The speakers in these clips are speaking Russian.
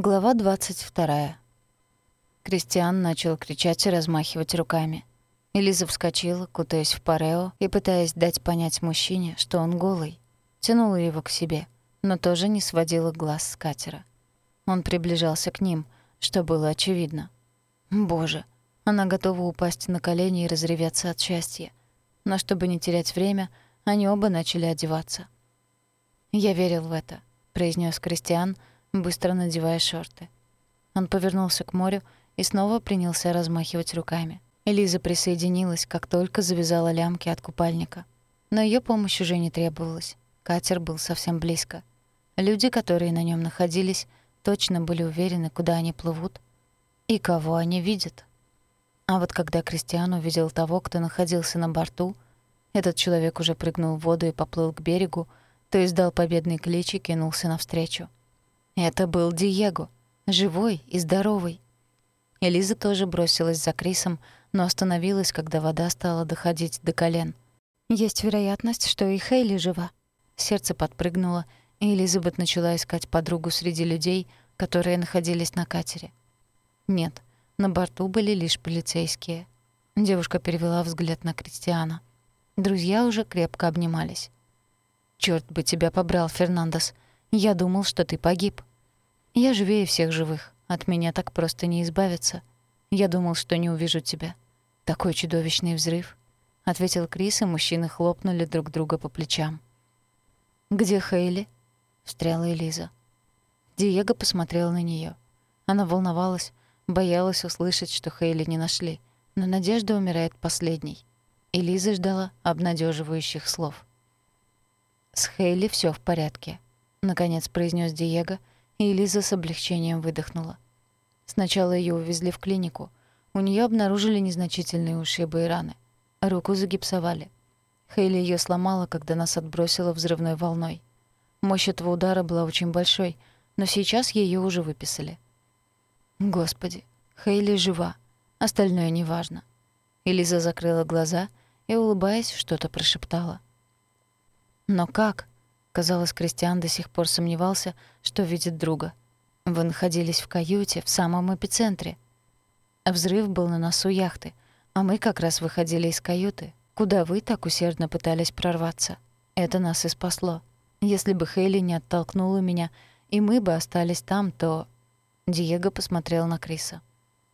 Глава 22. Кристиан начал кричать и размахивать руками. Элиза вскочила, кутаясь в парео и пытаясь дать понять мужчине, что он голый. Тянула его к себе, но тоже не сводила глаз с катера. Он приближался к ним, что было очевидно. Боже, она готова упасть на колени и разреветься от счастья. Но чтобы не терять время, они оба начали одеваться. «Я верил в это», — произнес Кристиан, быстро надевая шорты. Он повернулся к морю и снова принялся размахивать руками. Элиза присоединилась, как только завязала лямки от купальника. Но ее помощь уже не требовалась. Катер был совсем близко. Люди, которые на нем находились, точно были уверены, куда они плывут и кого они видят. А вот когда Кристиан увидел того, кто находился на борту, этот человек уже прыгнул в воду и поплыл к берегу, то издал победный клич и кинулся навстречу. Это был Диего, живой и здоровый. Элиза тоже бросилась за Крисом, но остановилась, когда вода стала доходить до колен. Есть вероятность, что и Хейли жива. Сердце подпрыгнуло, и Элизабет начала искать подругу среди людей, которые находились на катере. Нет, на борту были лишь полицейские. Девушка перевела взгляд на Кристиана. Друзья уже крепко обнимались. «Чёрт бы тебя побрал, Фернандес. Я думал, что ты погиб». Я живее всех живых. От меня так просто не избавиться. Я думал, что не увижу тебя. Такой чудовищный взрыв. Ответил Крис, и мужчины хлопнули друг друга по плечам. «Где Хейли?» — встряла Элиза. Диего посмотрел на нее. Она волновалась, боялась услышать, что Хейли не нашли, но надежда умирает последней. Элиза ждала обнадеживающих слов. «С Хейли все в порядке», — наконец произнес Диего, и Лиза с облегчением выдохнула. Сначала ее увезли в клинику. У нее обнаружили незначительные ушибы и раны. Руку загипсовали. Хейли ее сломала, когда нас отбросило взрывной волной. Мощь этого удара была очень большой, но сейчас ее уже выписали. Господи, Хейли жива. Остальное неважно. Элиза закрыла глаза и, улыбаясь, что-то прошептала. «Но как?» Казалось, Кристиан до сих пор сомневался, что видит друга. Вы находились в каюте, в самом эпицентре. Взрыв был на носу яхты, а мы как раз выходили из каюты, куда вы так усердно пытались прорваться. Это нас и спасло. Если бы Хейли не оттолкнула меня, и мы бы остались там, то... Диего посмотрел на Криса.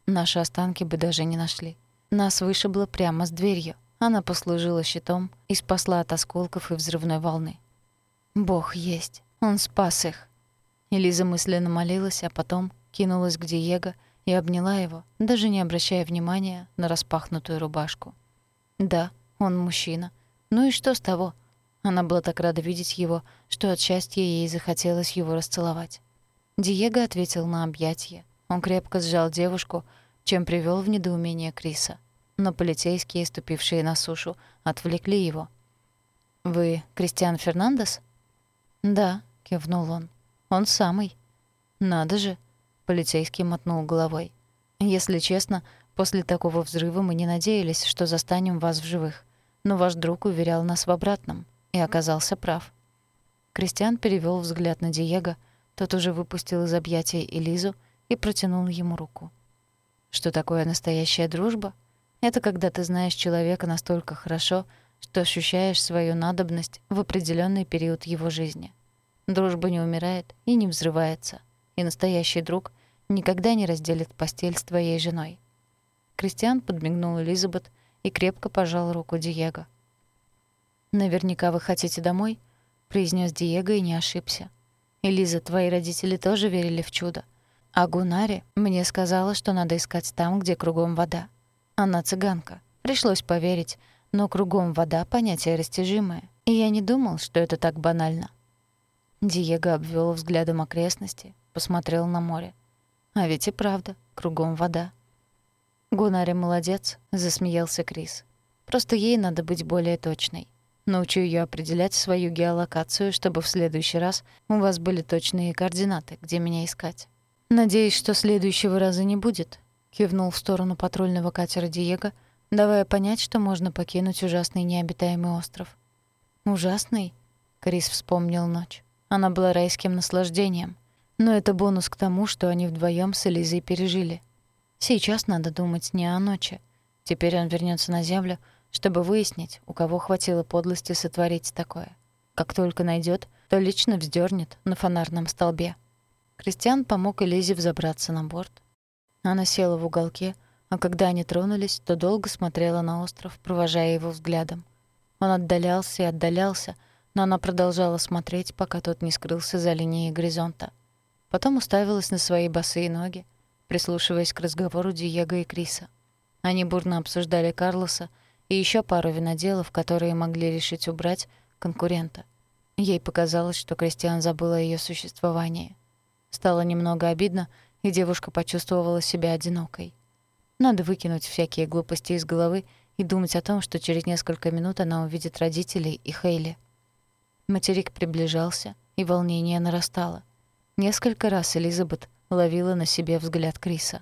Наши останки бы даже не нашли. Нас вышибло прямо с дверью. Она послужила щитом и спасла от осколков и взрывной волны. Бог есть. Он спас их. Элиза мысленно молилась, а потом кинулась к Диего и обняла его, даже не обращая внимания на распахнутую рубашку. Да, он мужчина. Ну и что с того? Она была так рада видеть его, что от счастья ей захотелось его расцеловать. Диего ответил на объятие. Он крепко сжал девушку, чем привел в недоумение Криса. Но полицейские, ступившие на сушу, отвлекли его. «Вы Кристиан Фернандес?» «Да», — кивнул он. «Он самый». «Надо же», — полицейский мотнул головой. «Если честно, после такого взрыва мы не надеялись, что застанем вас в живых. Но ваш друг уверял нас в обратном и оказался прав». Кристиан перевёл взгляд на Диего, тот уже выпустил из объятий Элизу и протянул ему руку. «Что такое настоящая дружба? Это когда ты знаешь человека настолько хорошо, что ощущаешь свою надобность в определенный период его жизни. Дружба не умирает и не взрывается, и настоящий друг никогда не разделит постель с твоей женой. Кристиан подмигнул Элизабет и крепко пожал руку Диего. «Наверняка вы хотите домой?» — произнес Диего и не ошибся. «Элиза, твои родители тоже верили в чудо. А Гунари мне сказала, что надо искать там, где кругом вода. Она цыганка. Пришлось поверить, но кругом вода — понятие растяжимое, и я не думал, что это так банально. Диего обвел взглядом окрестности, посмотрел на море. А ведь и правда, кругом вода. «Гунари молодец», — засмеялся Крис. «Просто ей надо быть более точной. Научу ее определять свою геолокацию, чтобы в следующий раз у вас были точные координаты, где меня искать». «Надеюсь, что следующего раза не будет», — кивнул в сторону патрульного катера Диего — давая понять, что можно покинуть ужасный необитаемый остров. «Ужасный?» — Крис вспомнил ночь. Она была райским наслаждением. Но это бонус к тому, что они вдвоем с Элизой пережили. Сейчас надо думать не о ночи. Теперь он вернется на землю, чтобы выяснить, у кого хватило подлости сотворить такое. Как только найдет, то лично вздернет на фонарном столбе. Кристиан помог Элизе взобраться на борт. Она села в уголке, а когда они тронулись, то долго смотрела на остров, провожая его взглядом. Он отдалялся и отдалялся, но она продолжала смотреть, пока тот не скрылся за линией горизонта. Потом уставилась на свои босые ноги, прислушиваясь к разговору Диего и Криса. Они бурно обсуждали Карлоса и еще пару виноделов, которые могли решить убрать конкурента. Ей показалось, что Кристиан забыл о её существовании. Стало немного обидно, и девушка почувствовала себя одинокой. Надо выкинуть всякие глупости из головы и думать о том, что через несколько минут она увидит родителей и Хейли. Материк приближался, и волнение нарастало. Несколько раз Элизабет ловила на себе взгляд Криса.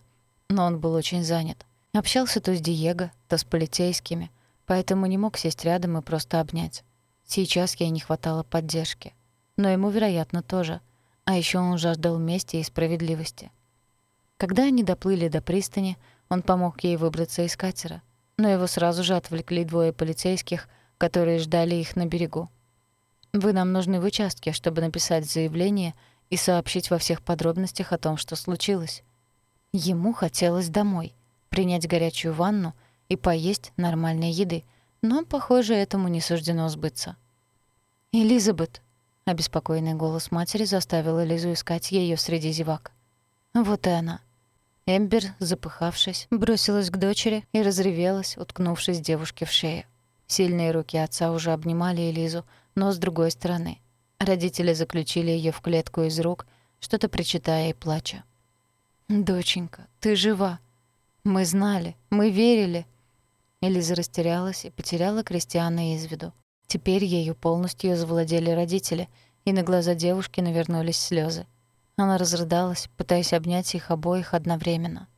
Но он был очень занят. Общался то с Диего, то с полицейскими, поэтому не мог сесть рядом и просто обнять. Сейчас ей не хватало поддержки. Но ему, вероятно, тоже. А еще он жаждал мести и справедливости. Когда они доплыли до пристани, он помог ей выбраться из катера. Но его сразу же отвлекли двое полицейских, которые ждали их на берегу. «Вы нам нужны в участке, чтобы написать заявление и сообщить во всех подробностях о том, что случилось». Ему хотелось домой, принять горячую ванну и поесть нормальной еды, но, похоже, этому не суждено сбыться. «Элизабет!» — обеспокоенный голос матери заставил Элизу искать ее среди зевак. Вот и она. Эмбер, запыхавшись, бросилась к дочери и разревелась, уткнувшись девушке в шею. Сильные руки отца уже обнимали Элизу, но с другой стороны. Родители заключили ее в клетку из рук, что-то причитая и плача. «Доченька, ты жива. Мы знали, мы верили». Элиза растерялась и потеряла Кристиана из виду. Теперь ею полностью завладели родители, и на глаза девушки навернулись слезы. Она разрыдалась, пытаясь обнять их обоих одновременно.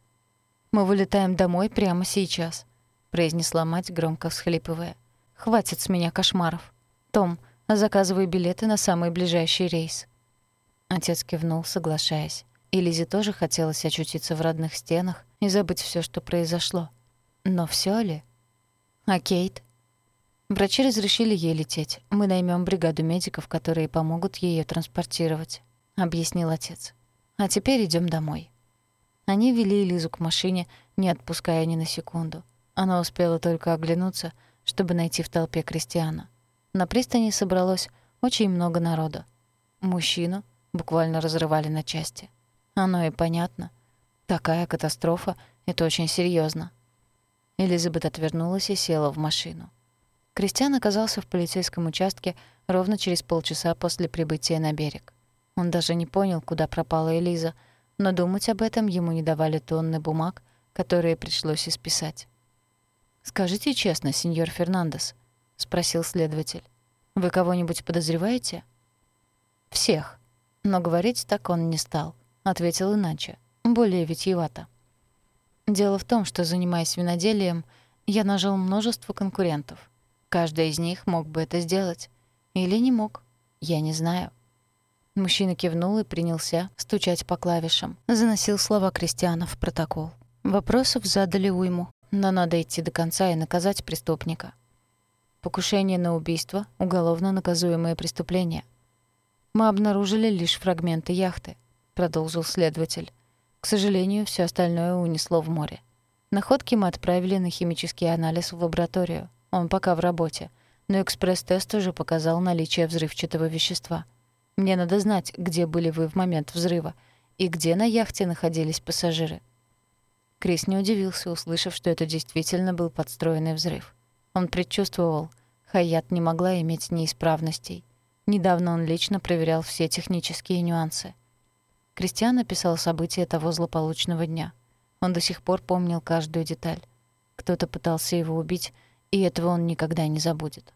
«Мы вылетаем домой прямо сейчас», — произнесла мать, громко всхлипывая. «Хватит с меня кошмаров. Том, заказывай билеты на самый ближайший рейс». Отец кивнул, соглашаясь. И Лизе тоже хотелось очутиться в родных стенах и забыть все, что произошло. Но все ли? А Кейт? Врачи разрешили ей лететь. Мы наймем бригаду медиков, которые помогут ее транспортировать, объяснил отец. А теперь идем домой. Они вели Лизу к машине, не отпуская ни на секунду. Она успела только оглянуться, чтобы найти в толпе крестьяна. На пристани собралось очень много народа. Мужчину буквально разрывали на части. Оно и понятно. Такая катастрофа — это очень серьезно. Элизабет отвернулась и села в машину. Кристиан оказался в полицейском участке ровно через полчаса после прибытия на берег. Он даже не понял, куда пропала Элиза, но думать об этом ему не давали тонны бумаг, которые пришлось исписать. «Скажите честно, сеньор Фернандес», — спросил следователь. «Вы кого-нибудь подозреваете?» «Всех». Но говорить так он не стал. Ответил иначе, более витиевато. «Дело в том, что, занимаясь виноделием, я нажил множество конкурентов — Каждый из них мог бы это сделать. Или не мог. Я не знаю. Мужчина кивнул и принялся стучать по клавишам. Заносил слова Кристиана в протокол. Вопросов задали уйму, но надо идти до конца и наказать преступника. Покушение на убийство — уголовно наказуемое преступление. «Мы обнаружили лишь фрагменты яхты», — продолжил следователь. «К сожалению, все остальное унесло в море. Находки мы отправили на химический анализ в лабораторию. Он пока в работе. Но экспресс-тест уже показал наличие взрывчатого вещества. Мне надо знать, где были вы в момент взрыва и где на яхте находились пассажиры. Крис не удивился, услышав, что это действительно был подстроенный взрыв. Он предчувствовал, Хаят не могла иметь неисправностей. Недавно он лично проверял все технические нюансы. Кристиан описал события того злополучного дня. Он до сих пор помнил каждую деталь. Кто-то пытался его убить, и этого он никогда не забудет.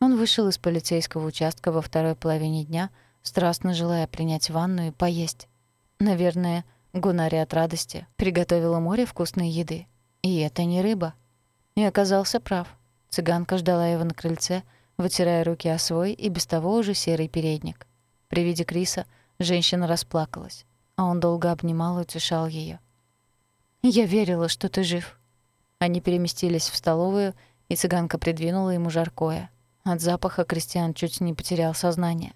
Он вышел из полицейского участка во второй половине дня, страстно желая принять ванну и поесть. Наверное, Гунари от радости приготовила море вкусной еды. И это не рыба. И оказался прав. Цыганка ждала его на крыльце, вытирая руки о свой и без того уже серый передник. При виде Криса Женщина расплакалась, а он долго обнимал и утешал ее. «Я верила, что ты жив». Они переместились в столовую, и цыганка придвинула ему жаркое. От запаха Кристиан чуть не потерял сознание.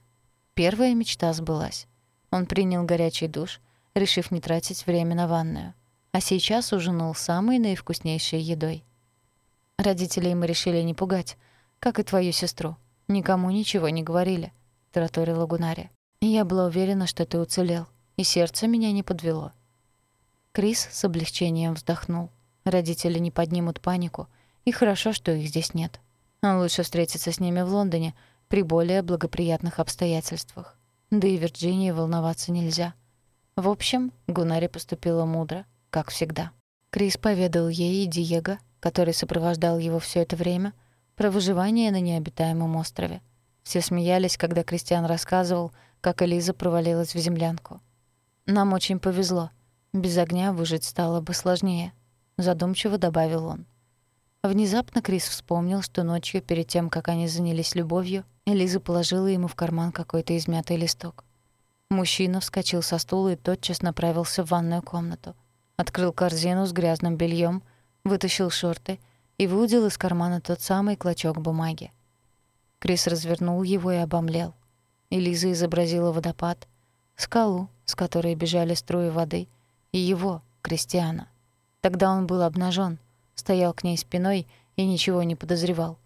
Первая мечта сбылась. Он принял горячий душ, решив не тратить время на ванную. А сейчас ужинал самой наивкуснейшей едой. Родителей мы решили не пугать, как и твою сестру. Никому ничего не говорили, — тараторила Гунари. Я была уверена, что ты уцелел, и сердце меня не подвело. Крис с облегчением вздохнул. Родители не поднимут панику, и хорошо, что их здесь нет. А лучше встретиться с ними в Лондоне при более благоприятных обстоятельствах. Да и Вирджинии волноваться нельзя. В общем, Гунари поступила мудро, как всегда. Крис поведал ей и Диего, который сопровождал его все это время, про выживание на необитаемом острове. Все смеялись, когда Кристиан рассказывал, как Элиза провалилась в землянку. «Нам очень повезло. Без огня выжить стало бы сложнее», — задумчиво добавил он. Внезапно Крис вспомнил, что ночью, перед тем, как они занялись любовью, Элиза положила ему в карман какой-то измятый листок. Мужчина вскочил со стула и тотчас направился в ванную комнату. Открыл корзину с грязным бельем, вытащил шорты — и выудил из кармана тот самый клочок бумаги. Крис развернул его и обомлел. Элиза изобразила водопад, скалу, с которой бежали струи воды, и его, Кристиана. Тогда он был обнажен, стоял к ней спиной и ничего не подозревал.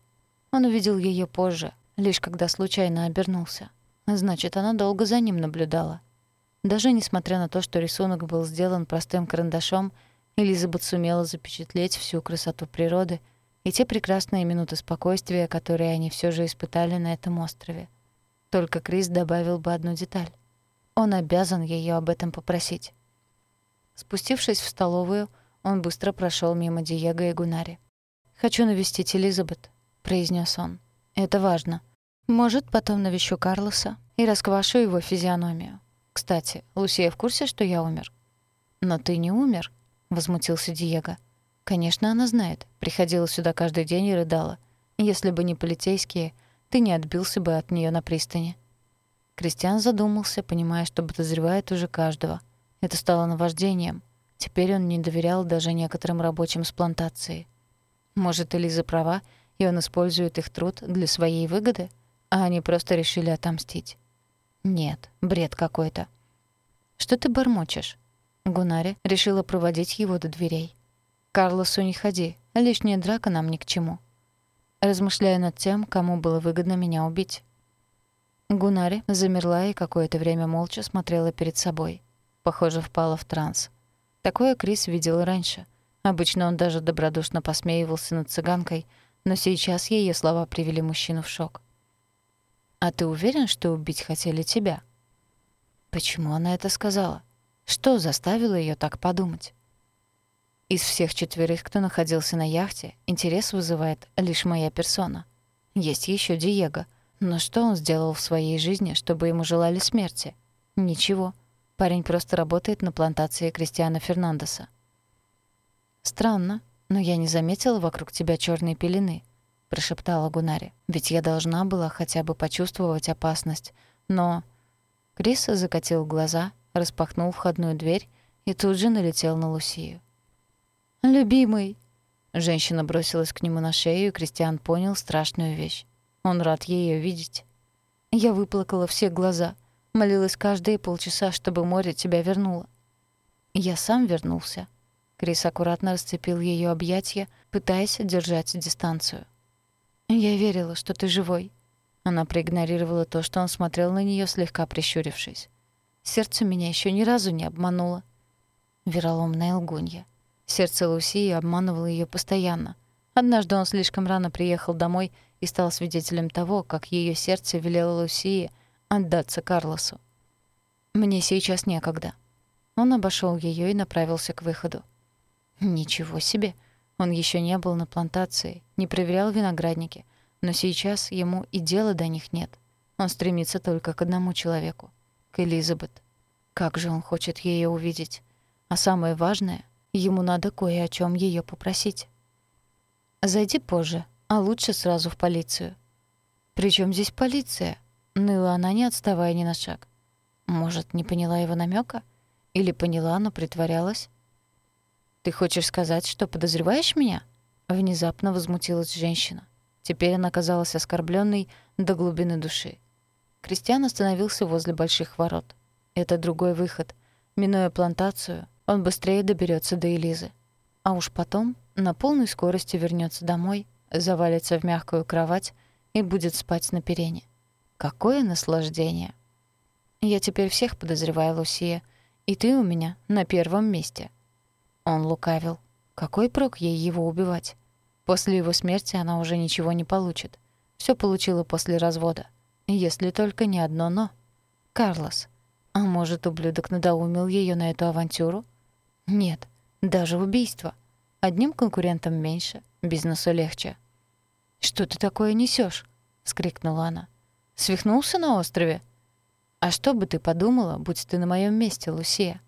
Он увидел ее позже, лишь когда случайно обернулся. Значит, она долго за ним наблюдала. Даже несмотря на то, что рисунок был сделан простым карандашом — Элизабет сумела запечатлеть всю красоту природы и те прекрасные минуты спокойствия, которые они все же испытали на этом острове. Только Крис добавил бы одну деталь. Он обязан ее об этом попросить. Спустившись в столовую, он быстро прошел мимо Диего и Гунари. «Хочу навестить Элизабет», — произнес он. «Это важно. Может, потом навещу Карлоса и расквашу его физиономию. Кстати, Лусия в курсе, что я умер?» «Но ты не умер», — возмутился Диего. «Конечно, она знает. Приходила сюда каждый день и рыдала. Если бы не полицейские, ты не отбился бы от нее на пристани». Кристиан задумался, понимая, что подозревает уже каждого. Это стало наваждением. Теперь он не доверял даже некоторым рабочим с плантации. Может, Элиза права, и он использует их труд для своей выгоды, а они просто решили отомстить. Нет, бред какой-то. «Что ты бормочешь?» Гунари решила проводить его до дверей. «Карлосу не ходи, лишняя драка нам ни к чему». Размышляя над тем, кому было выгодно меня убить. Гунари замерла и какое-то время молча смотрела перед собой. Похоже, впала в транс. Такое Крис видел раньше. Обычно он даже добродушно посмеивался над цыганкой, но сейчас ее слова привели мужчину в шок. «А ты уверен, что убить хотели тебя?» Почему она это сказала? Что заставило ее так подумать? Из всех четверых, кто находился на яхте, интерес вызывает лишь моя персона. Есть еще Диего. Но что он сделал в своей жизни, чтобы ему желали смерти? Ничего. Парень просто работает на плантации Кристиана Фернандеса. «Странно, но я не заметила вокруг тебя черной пелены», — прошептала Гунари. «Ведь я должна была хотя бы почувствовать опасность. Но...» Крис закатил глаза распахнул входную дверь и тут же налетел на Лусию. «Любимый!» Женщина бросилась к нему на шею, и Кристиан понял страшную вещь. Он рад ее видеть. Я выплакала все глаза, молилась каждые полчаса, чтобы море тебя вернуло. Я сам вернулся. Крис аккуратно расцепил ее объятия, пытаясь держать дистанцию. «Я верила, что ты живой». Она проигнорировала то, что он смотрел на нее, слегка прищурившись. Сердце меня еще ни разу не обмануло. Вероломная лгунья. Сердце Лусии обманывало ее постоянно. Однажды он слишком рано приехал домой и стал свидетелем того, как ее сердце велело Лусии отдаться Карлосу. «Мне сейчас некогда». Он обошел ее и направился к выходу. Ничего себе! Он еще не был на плантации, не проверял виноградники, но сейчас ему и дела до них нет. Он стремится только к одному человеку к Элизабет. Как же он хочет ее увидеть. А самое важное, ему надо кое о чем ее попросить. «Зайди позже, а лучше сразу в полицию». «При чем здесь полиция?» Ныла она, не отставая ни на шаг. Может, не поняла его намека? Или поняла, но притворялась? «Ты хочешь сказать, что подозреваешь меня?» Внезапно возмутилась женщина. Теперь она казалась оскорбленной до глубины души. Кристиан остановился возле больших ворот. Это другой выход. Минуя плантацию, он быстрее доберется до Элизы. А уж потом на полной скорости вернется домой, завалится в мягкую кровать и будет спать на перине. Какое наслаждение! Я теперь всех подозреваю, Лусия, и ты у меня на первом месте. Он лукавил. Какой прок ей его убивать? После его смерти она уже ничего не получит. Все получила после развода. Если только не одно «но». Карлос. А может, ублюдок надоумил ее на эту авантюру? Нет, даже убийство. Одним конкурентом меньше, бизнесу легче. «Что ты такое несешь? вскрикнула она. «Свихнулся на острове?» «А что бы ты подумала, будь ты на моем месте, Лусия?»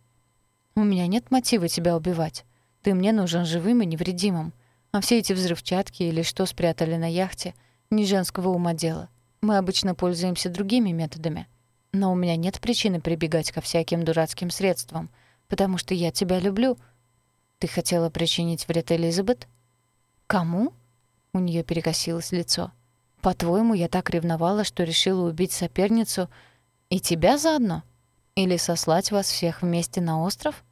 У меня нет мотива тебя убивать. Ты мне нужен живым и невредимым. А все эти взрывчатки или что спрятали на яхте — не женского ума дело. Мы обычно пользуемся другими методами. Но у меня нет причины прибегать ко всяким дурацким средствам, потому что я тебя люблю. Ты хотела причинить вред Элизабет? Кому? У нее перекосилось лицо. По-твоему, я так ревновала, что решила убить соперницу и тебя заодно? Или сослать вас всех вместе на остров?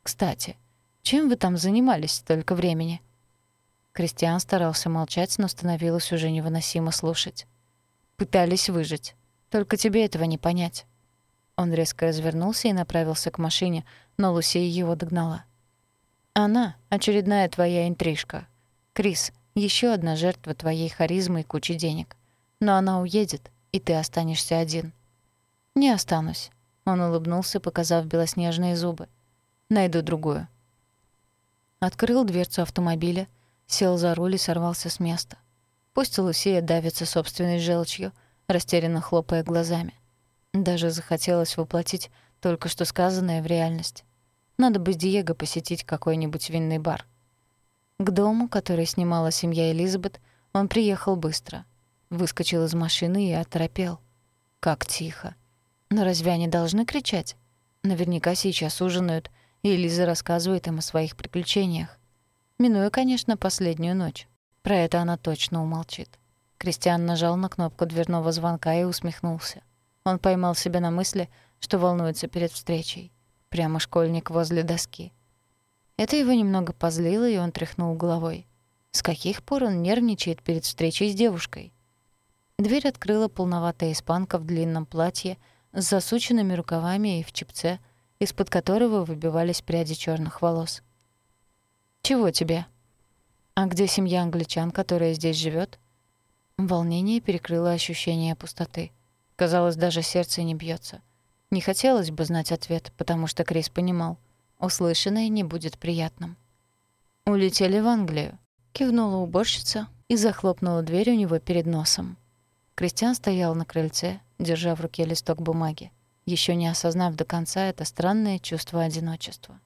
Кстати, чем вы там занимались столько времени?» Кристиан старался молчать, но становилось уже невыносимо слушать. «Пытались выжить. Только тебе этого не понять». Он резко развернулся и направился к машине, но Лусия его догнала. «Она — очередная твоя интрижка. Крис — еще одна жертва твоей харизмы и кучи денег. Но она уедет, и ты останешься один». «Не останусь», — он улыбнулся, показав белоснежные зубы. Найду другую. Открыл дверцу автомобиля, сел за руль и сорвался с места. Пусть Лусия давится собственной желчью, растерянно хлопая глазами. Даже захотелось воплотить только что сказанное в реальность. Надо бы Диего посетить какой-нибудь винный бар. К дому, который снимала семья Элизабет, он приехал быстро. Выскочил из машины и оторопел. Как тихо. Но разве они должны кричать? Наверняка сейчас ужинают — и Лиза рассказывает им о своих приключениях. Минуя, конечно, последнюю ночь. Про это она точно умолчит. Кристиан нажал на кнопку дверного звонка и усмехнулся. Он поймал себя на мысли, что волнуется перед встречей. Прямо школьник возле доски. Это его немного позлило, и он тряхнул головой. С каких пор он нервничает перед встречей с девушкой? Дверь открыла полноватая испанка в длинном платье с засученными рукавами и в чепце — из-под которого выбивались пряди черных волос. «Чего тебе?» «А где семья англичан, которая здесь живет? Волнение перекрыло ощущение пустоты. Казалось, даже сердце не бьется. Не хотелось бы знать ответ, потому что Крис понимал, услышанное не будет приятным. «Улетели в Англию», — кивнула уборщица и захлопнула дверь у него перед носом. Кристиан стоял на крыльце, держа в руке листок бумаги еще не осознав до конца это странное чувство одиночества.